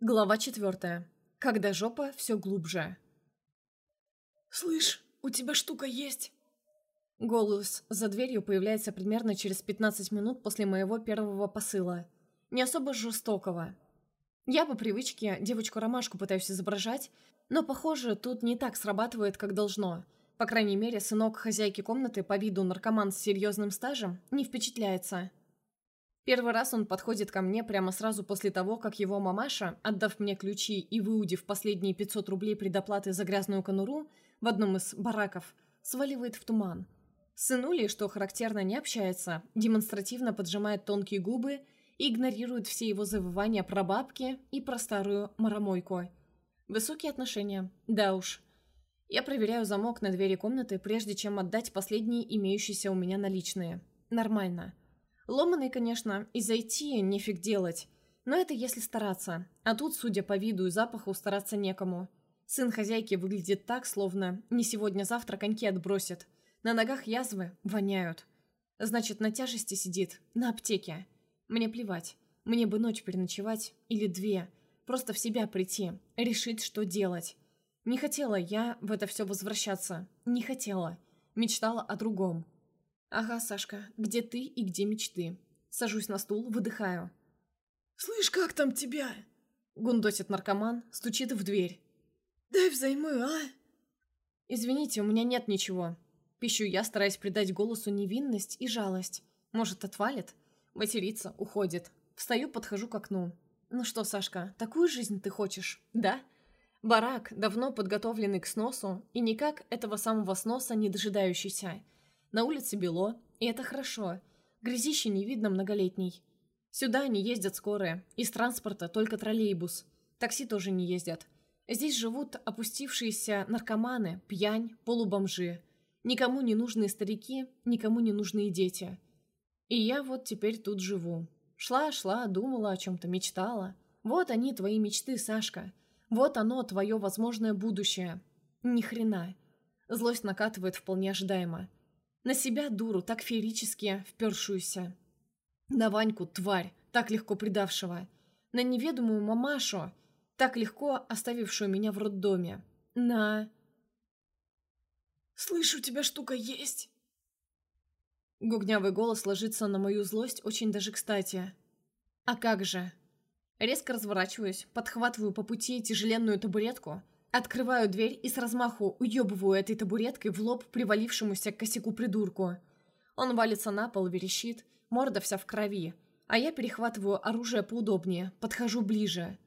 Глава четвертая. Когда жопа все глубже. «Слышь, у тебя штука есть?» Голос за дверью появляется примерно через 15 минут после моего первого посыла. Не особо жестокого. Я по привычке девочку-ромашку пытаюсь изображать, но, похоже, тут не так срабатывает, как должно. По крайней мере, сынок хозяйки комнаты по виду наркоман с серьезным стажем не впечатляется. Первый раз он подходит ко мне прямо сразу после того, как его мамаша, отдав мне ключи и выудив последние 500 рублей предоплаты за грязную конуру в одном из бараков, сваливает в туман. С сынулей, что характерно, не общается, демонстративно поджимает тонкие губы и игнорирует все его завывания про бабки и про старую маромойку. Высокие отношения, да уж. Я проверяю замок на двери комнаты, прежде чем отдать последние имеющиеся у меня наличные. Нормально. Ломаный, конечно, и зайти нефиг делать. Но это если стараться. А тут, судя по виду и запаху, стараться некому. Сын хозяйки выглядит так, словно не сегодня-завтра коньки отбросит. На ногах язвы воняют. Значит, на тяжести сидит, на аптеке. Мне плевать. Мне бы ночь переночевать, или две. Просто в себя прийти, решить, что делать. Не хотела я в это все возвращаться. Не хотела. Мечтала о другом. «Ага, Сашка, где ты и где мечты?» Сажусь на стул, выдыхаю. «Слышь, как там тебя?» Гундосит наркоман, стучит в дверь. «Дай взаймы, а?» «Извините, у меня нет ничего». Пищу я, стараясь придать голосу невинность и жалость. Может, отвалит? Матерится, уходит. Встаю, подхожу к окну. «Ну что, Сашка, такую жизнь ты хочешь, да?» Барак, давно подготовленный к сносу, и никак этого самого сноса не дожидающийся – на улице бело, и это хорошо. Грязище не видно многолетний. Сюда не ездят скорые, из транспорта только троллейбус. Такси тоже не ездят. Здесь живут опустившиеся наркоманы, пьянь, полубомжи. Никому не нужные старики, никому не нужные дети. И я вот теперь тут живу. Шла-шла, думала о чем-то, мечтала. Вот они, твои мечты, Сашка. Вот оно, твое возможное будущее. Ни хрена. Злость накатывает вполне ожидаемо. На себя, дуру, так феерически впершуюся. На Ваньку, тварь, так легко предавшего. На неведомую мамашу, так легко оставившую меня в роддоме. На... «Слышь, у тебя штука есть!» Гугнявый голос ложится на мою злость очень даже кстати. «А как же?» Резко разворачиваюсь, подхватываю по пути тяжеленную табуретку – Открываю дверь и с размаху уебываю этой табуреткой в лоб привалившемуся к косяку придурку. Он валится на пол, верещит, морда вся в крови, а я перехватываю оружие поудобнее, подхожу ближе.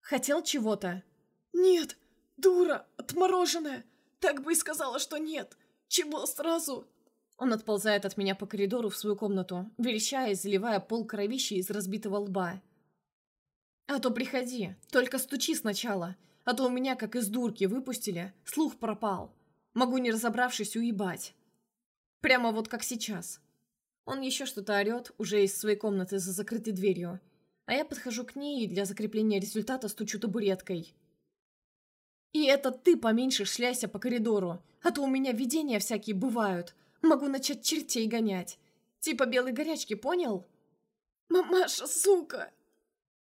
«Хотел чего-то?» «Нет, дура, отмороженная! Так бы и сказала, что нет! Чего сразу?» Он отползает от меня по коридору в свою комнату, верещая и заливая пол кровищей из разбитого лба. «А то приходи, только стучи сначала!» А то у меня, как из дурки, выпустили, слух пропал. Могу, не разобравшись, уебать. Прямо вот как сейчас. Он еще что-то орет, уже из своей комнаты за закрытой дверью. А я подхожу к ней и для закрепления результата стучу табуреткой. И это ты поменьше шляйся по коридору, а то у меня видения всякие бывают. Могу начать чертей гонять. Типа белой горячки, понял? «Мамаша, сука!»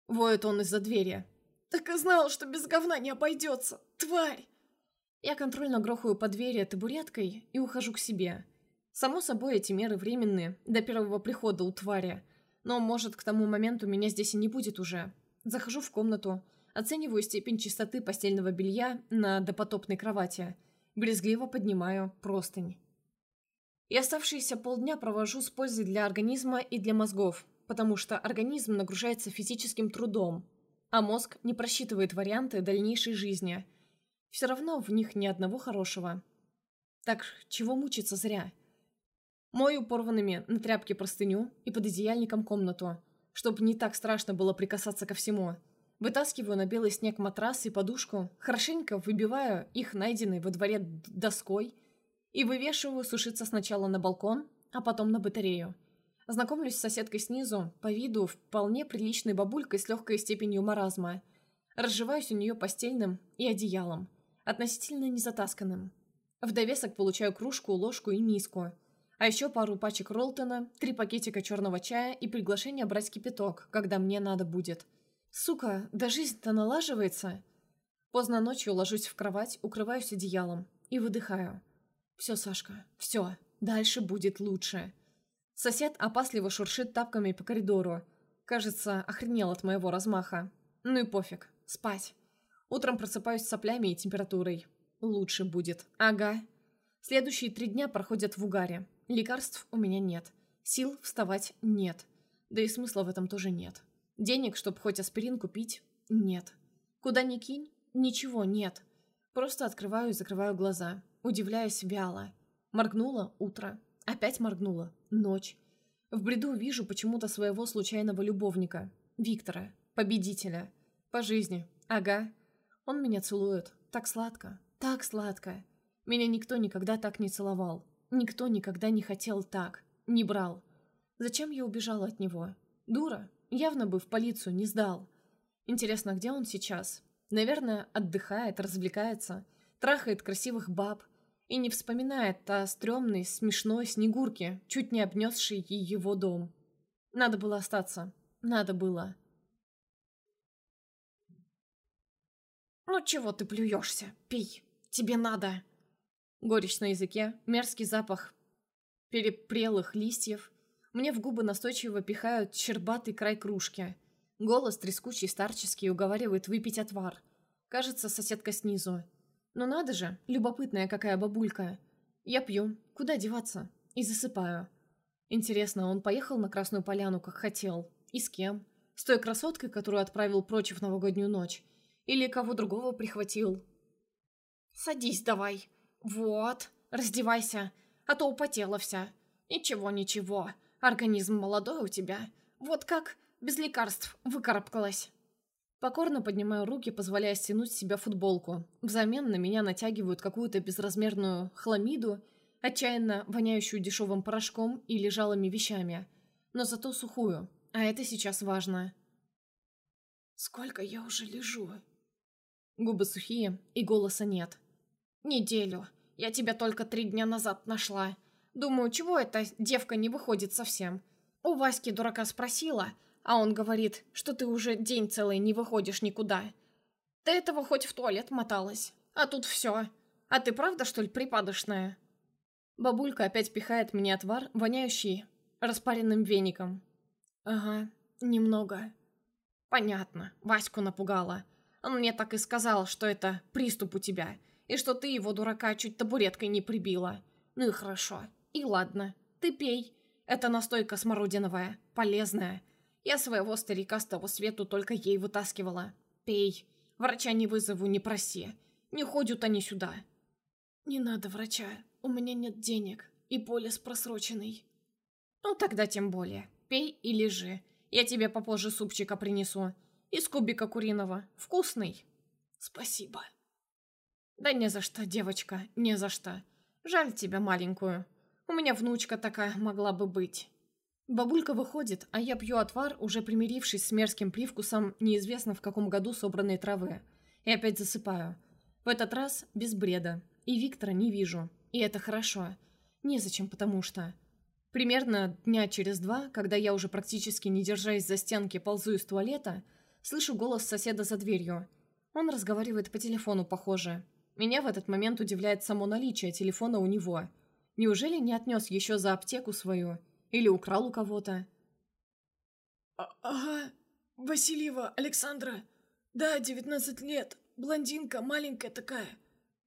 Воет он из-за двери. Так и знал, что без говна не обойдется, тварь!» Я контрольно грохаю по двери табуреткой и ухожу к себе. Само собой, эти меры временные, до первого прихода у твари. Но, может, к тому моменту меня здесь и не будет уже. Захожу в комнату, оцениваю степень чистоты постельного белья на допотопной кровати. Брезгливо поднимаю простынь. И оставшиеся полдня провожу с пользой для организма и для мозгов, потому что организм нагружается физическим трудом, а мозг не просчитывает варианты дальнейшей жизни. Все равно в них ни одного хорошего. Так чего мучиться зря? Мою порванными на тряпке простыню и под одеяльником комнату, чтобы не так страшно было прикасаться ко всему. Вытаскиваю на белый снег матрас и подушку, хорошенько выбиваю их найденной во дворе доской и вывешиваю сушиться сначала на балкон, а потом на батарею. Знакомлюсь с соседкой снизу, по виду вполне приличной бабулькой с легкой степенью маразма. Разживаюсь у нее постельным и одеялом, относительно незатасканным. В довесок получаю кружку, ложку и миску. А еще пару пачек Ролтона, три пакетика черного чая и приглашение брать кипяток, когда мне надо будет. Сука, да жизнь-то налаживается. Поздно ночью ложусь в кровать, укрываюсь одеялом и выдыхаю. Все, Сашка, все, дальше будет лучше. Сосед опасливо шуршит тапками по коридору. Кажется, охренел от моего размаха. Ну и пофиг, спать. Утром просыпаюсь с соплями и температурой. Лучше будет. Ага. Следующие три дня проходят в угаре. Лекарств у меня нет. Сил вставать нет. Да и смысла в этом тоже нет. Денег, чтобы хоть аспирин купить, нет. Куда ни кинь, ничего нет. Просто открываю и закрываю глаза, удивляясь вяло. Моргнула утро. Опять моргнула. Ночь. В бреду вижу почему-то своего случайного любовника. Виктора. Победителя. По жизни. Ага. Он меня целует. Так сладко. Так сладко. Меня никто никогда так не целовал. Никто никогда не хотел так. Не брал. Зачем я убежала от него? Дура. Явно бы в полицию не сдал. Интересно, где он сейчас? Наверное, отдыхает, развлекается, трахает красивых баб и не вспоминает о стрёмной, смешной Снегурке, чуть не обнесшей его дом. Надо было остаться. Надо было. «Ну чего ты плюешься? Пей. Тебе надо!» Горечь на языке, мерзкий запах перепрелых листьев. Мне в губы настойчиво пихают щербатый край кружки. Голос трескучий, старческий, уговаривает выпить отвар. Кажется, соседка снизу. Но надо же, любопытная какая бабулька. Я пью, куда деваться? И засыпаю. Интересно, он поехал на Красную Поляну, как хотел? И с кем? С той красоткой, которую отправил прочь в новогоднюю ночь? Или кого другого прихватил? «Садись давай», «Вот, раздевайся, а то употела вся. Ничего, ничего, организм молодой у тебя. Вот как, без лекарств, выкарабкалась». Покорно поднимаю руки, позволяя стянуть с себя футболку. Взамен на меня натягивают какую-то безразмерную хламиду, отчаянно воняющую дешевым порошком и лежалыми вещами. Но зато сухую, а это сейчас важно. «Сколько я уже лежу?» Губы сухие, и голоса нет. «Неделю. Я тебя только три дня назад нашла. Думаю, чего эта девка не выходит совсем? У Васьки дурака спросила, а он говорит, что ты уже день целый не выходишь никуда. До этого хоть в туалет моталась, а тут все. А ты правда, что ли, припадочная?» Бабулька опять пихает мне отвар, воняющий распаренным веником. «Ага, немного». «Понятно, Ваську напугала. Он мне так и сказал, что это приступ у тебя» и что ты его, дурака, чуть табуреткой не прибила. Ну и хорошо. И ладно. Ты пей. Это настойка смородиновая, полезная. Я своего старика с того свету только ей вытаскивала. Пей. Врача не вызову, не проси. Не ходят они сюда. Не надо врача. У меня нет денег. И полис просроченный. Ну тогда тем более. Пей и лежи. Я тебе попозже супчика принесу. Из кубика куриного. Вкусный. Спасибо. «Да не за что, девочка, не за что. Жаль тебя маленькую. У меня внучка такая могла бы быть». Бабулька выходит, а я пью отвар, уже примирившись с мерзким привкусом неизвестно в каком году собранной травы. И опять засыпаю. В этот раз без бреда. И Виктора не вижу. И это хорошо. Незачем, потому что... Примерно дня через два, когда я уже практически не держась за стенки ползу из туалета, слышу голос соседа за дверью. Он разговаривает по телефону, похоже. Меня в этот момент удивляет само наличие телефона у него. Неужели не отнес еще за аптеку свою? Или украл у кого-то? А «Ага, Васильева Александра. Да, 19 лет. Блондинка, маленькая такая.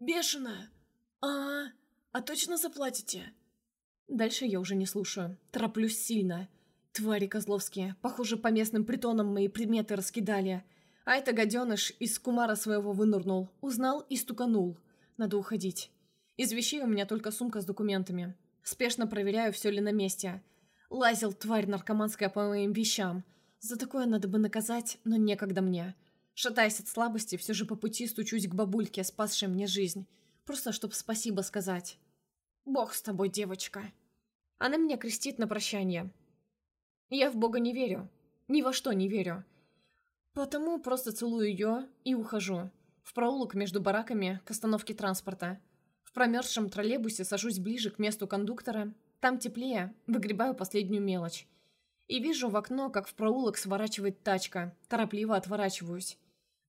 Бешеная. Ага, а точно заплатите?» Дальше я уже не слушаю. Тороплюсь сильно. Твари козловские. Похоже, по местным притонам мои предметы раскидали. А это гаденыш из кумара своего вынырнул, узнал и стуканул. Надо уходить. Из вещей у меня только сумка с документами. Спешно проверяю, все ли на месте. Лазил тварь наркоманская по моим вещам. За такое надо бы наказать, но некогда мне. Шатаясь от слабости, все же по пути стучусь к бабульке, спасшей мне жизнь. Просто чтоб спасибо сказать. «Бог с тобой, девочка!» Она меня крестит на прощание. Я в Бога не верю. Ни во что не верю. Потому просто целую ее и ухожу. В проулок между бараками к остановке транспорта. В промерзшем троллейбусе сажусь ближе к месту кондуктора. Там теплее, выгребаю последнюю мелочь. И вижу в окно, как в проулок сворачивает тачка. Торопливо отворачиваюсь.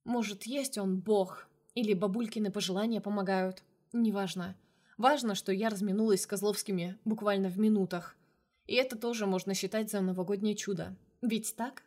Может, есть он бог, или бабулькины пожелания помогают. Неважно. Важно, что я разминулась с Козловскими буквально в минутах. И это тоже можно считать за новогоднее чудо. Ведь так?